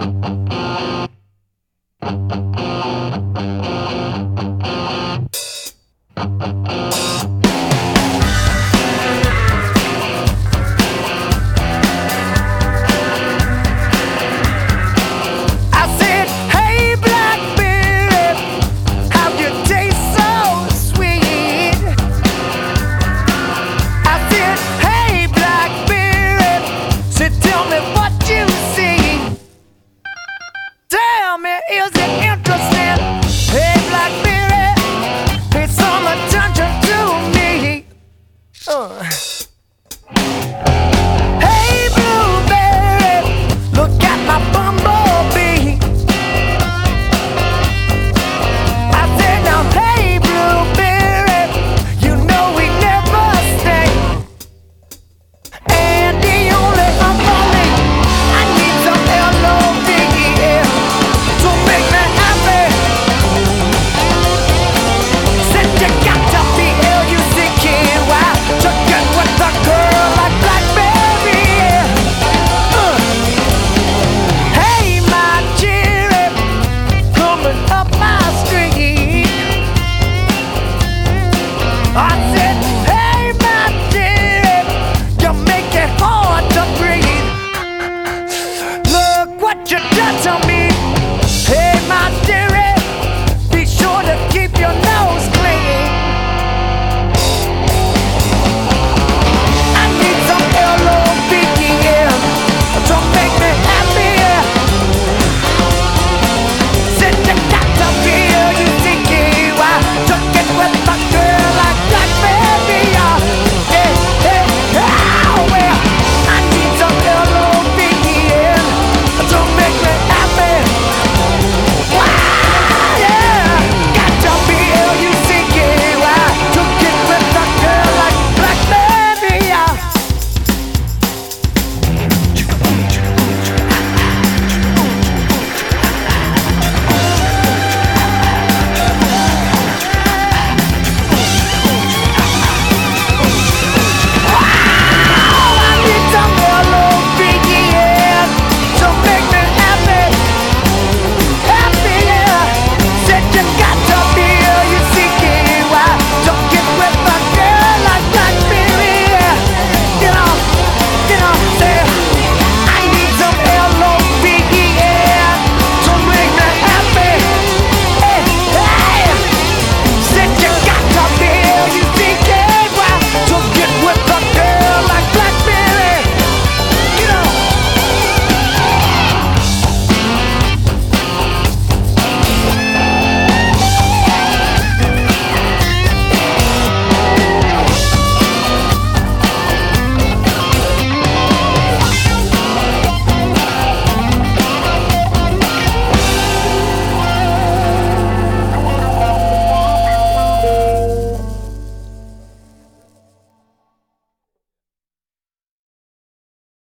Thank you. on.